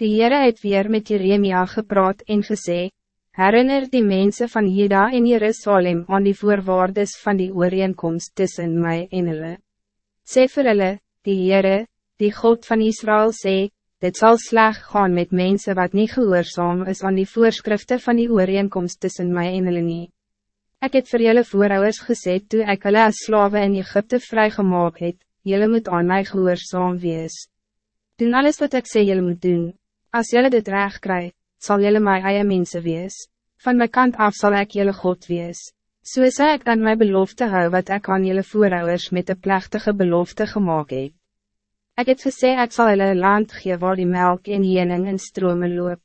Die Heere het weer met Jeremia gepraat en gesê, Herinner die mensen van Juda en Jerusalem aan die voorwaardes van die ooreenkomst tussen mij en hulle. Sê vir hulle, die Heere, die God van Israël sê, dit zal sleg gaan met mensen wat niet gehoorzaam is aan die voorschriften van die ooreenkomst tussen mij en hulle nie. Ek het vir julle voorouders gesê toe ek hulle as slawe in Egypte vrygemaak het, julle moet aan mij gehoorzaam wees. Doen alles wat ik sê julle moet doen. Als julle dit recht krijgt, zal jullie mij eie mensen wees. Van mijn kant af zal ik jullie God wees. Zo sê ik dan mijn belofte hou wat ik aan jullie voorouders met de plechtige belofte gemaakt heb. Ik het gesê ek sal hulle land gee waar die melk en jening en strome loop.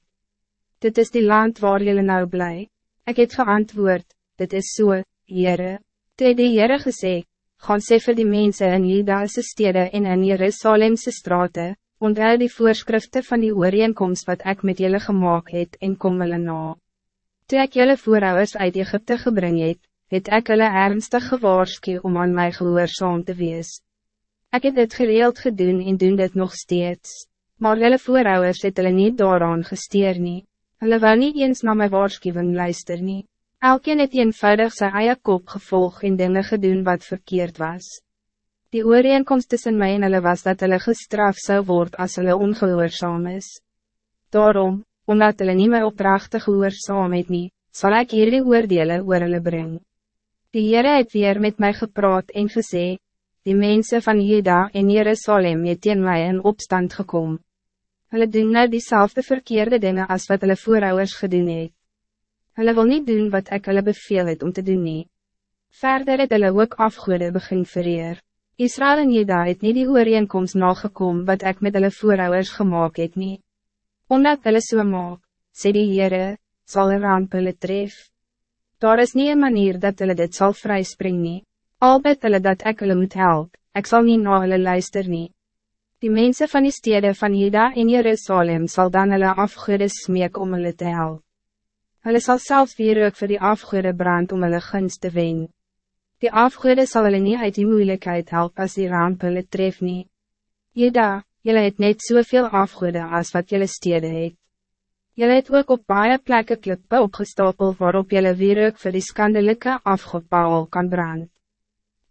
Dit is die land waar jullie nou blij. Ik het geantwoord, dit is zo, so, Heere. Toe die Heere gesê, gaan sê vir die mense in Judase stede en in Jerusalemse straten, onthou die voorschriften van die ooreenkomst wat ik met jullie gemaakt het en kom hulle na. Toe ek jullie voorouders uit Egypte gebring het, het ek hulle ernstig gewaarsku om aan my gehoorzaam te wees. Ik heb dit gereeld gedoen en doen dit nog steeds, maar jullie voorouders het hulle niet daaraan gesteer nie. Hulle wil niet eens naar mijn waarschuwing luister nie. Elkeen het eenvoudig sy eie kop gevolg en dinge gedoen wat verkeerd was. Die ooreenkomst tussen mij en hulle was dat hulle gestraf zou worden als hulle ongehoorzaam is. Daarom, omdat hulle nie my oprachtig gehoorzaam het nie, sal ek hierdie oordele oor hulle bring. Die Heere het weer met mij gepraat en gesê, die mensen van Juda en Jerusalem het teen my in opstand gekom. Hulle doen nou diezelfde verkeerde dingen als wat hulle voorouders gedoen het. Hulle wil niet doen wat ik hulle beveel het om te doen nie. Verder het hulle ook afgoede begin vereer. Israël en Juda het nie die ooreenkomst nagekom wat ik met hulle voorouders gemaakt het nie. Omdat hulle so maak, sê die Heere, sal een ramp hulle tref. Daar is niet een manier dat hulle dit zal vryspring nie. Al bid hulle dat ek hulle moet help, ek sal nie na hulle luister nie. Die mensen van die stede van Juda en Jerusalem zal dan hulle afgoede smeek om hulle te help. Hulle sal selfs weer ook vir die afgoede brand om hulle gunst te wen. Die afgoede sal hulle nie uit die moeilijkheid helpen als die ramp hulle tref nie. Jeda, jylle het net soveel afgoede als wat jylle stede het. Jylle het ook op baie plekke klippe opgestapel waarop jylle weer ook vir die skandelijke afgodpaal kan brand.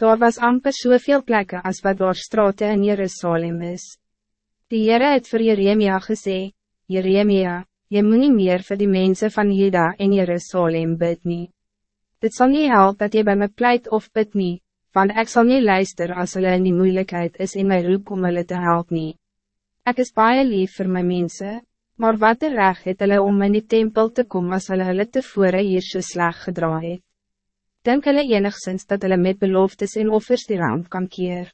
Daar was amper soveel plekke als wat door straten in Jerusalem is. Die Heere het vir Jeremia gesê, Jeremia, je moet niet meer voor die mensen van Juda en Jerusalem bid nie. Dit zal niet helpen dat je bij me pleit of bid niet, want ik zal niet luisteren als hulle in die moeilijkheid is in mijn roep om hulle te helpen. Ik is baie lief voor mijn mensen, maar wat er reg het hulle om in die tempel te komen als hulle hulle tevore hier so slag gedra het. Denk hulle enigszins dat hulle met beloftes en offers die ramp kan keer.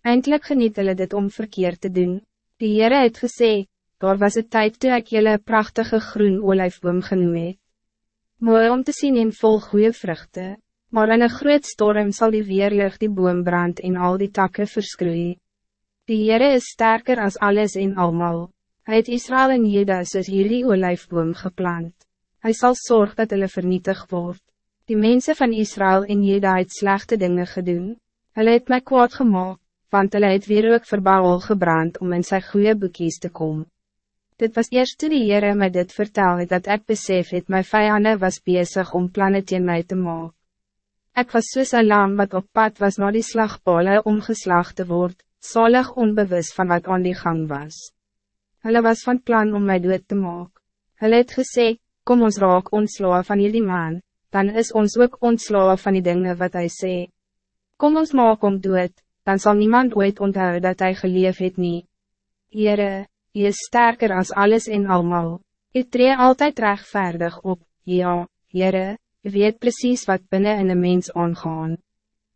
Eindelijk geniet hulle dit om verkeerd te doen. Die Heere het gesê, daar was het tijd toe ek julle prachtige groen olijfboom genoem het mooi om te zien in vol goede vruchten, maar in een groot storm zal die weerlig die boom brand en al die takken verskroeien. Die Heere is sterker als alles en almal. Hij het Israël en Juda soos hierdie olijfboom geplant. Hij zal zorgen dat hulle vernietig wordt. Die mensen van Israël en Juda het slechte dingen gedoen. Hulle het my kwaad gemaakt, want hulle het weer ook verbouwel gebrand om in sy goede boekies te komen. Dit was eerst toen die Heere my dit vertel het dat ik besef het my vijanden was bezig om plannen teen my te maken. Ik was soos een lam wat op pad was naar die slagpole omgeslag te word, zalig onbewus van wat aan die gang was. Hulle was van plan om my dood te maken. Hulle het gesê, kom ons raak ontslaan van jullie man, dan is ons ook ontslaan van die dingen wat hij sê. Kom ons maak om dood, dan zal niemand ooit onthouden dat hij geleef het nie. Heere, Je is sterker als alles en allemaal. Je tree altijd rechtvaardig op, ja, Jere, je weet precies wat binnen in een mens aangaan.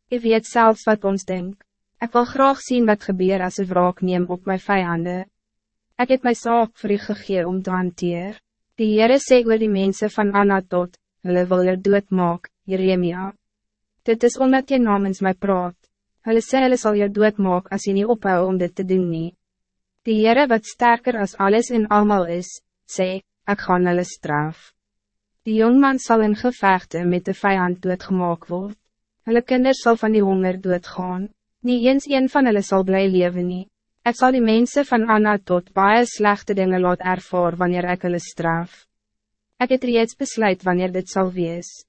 Je weet zelfs wat ons denkt. Ik wil graag zien wat gebeur als ik wraak neem op mijn vijanden. Ik heb mijn zaak voor u gegeven om te hanteer. Die Jere sê oor die mensen van Anatot, hulle wil er dood maak, Jeremia. Dit is omdat je namens mij praat. Hulle sê hulle sal je dood maak as jy nie ophou om dit te doen nie. Die Heere wat sterker als alles en allemaal is, sê, ik ga hulle straf. Die jongman zal in gevechten met de vijand doodgemaak word. Hulle kinders zal van die honger doodgaan. Nie eens een van hulle sal bly leven nie. Ik zal die mensen van Anna tot baie slechte dingen laat ervaar wanneer ik hulle straf. Ik het reeds besluit wanneer dit zal wees.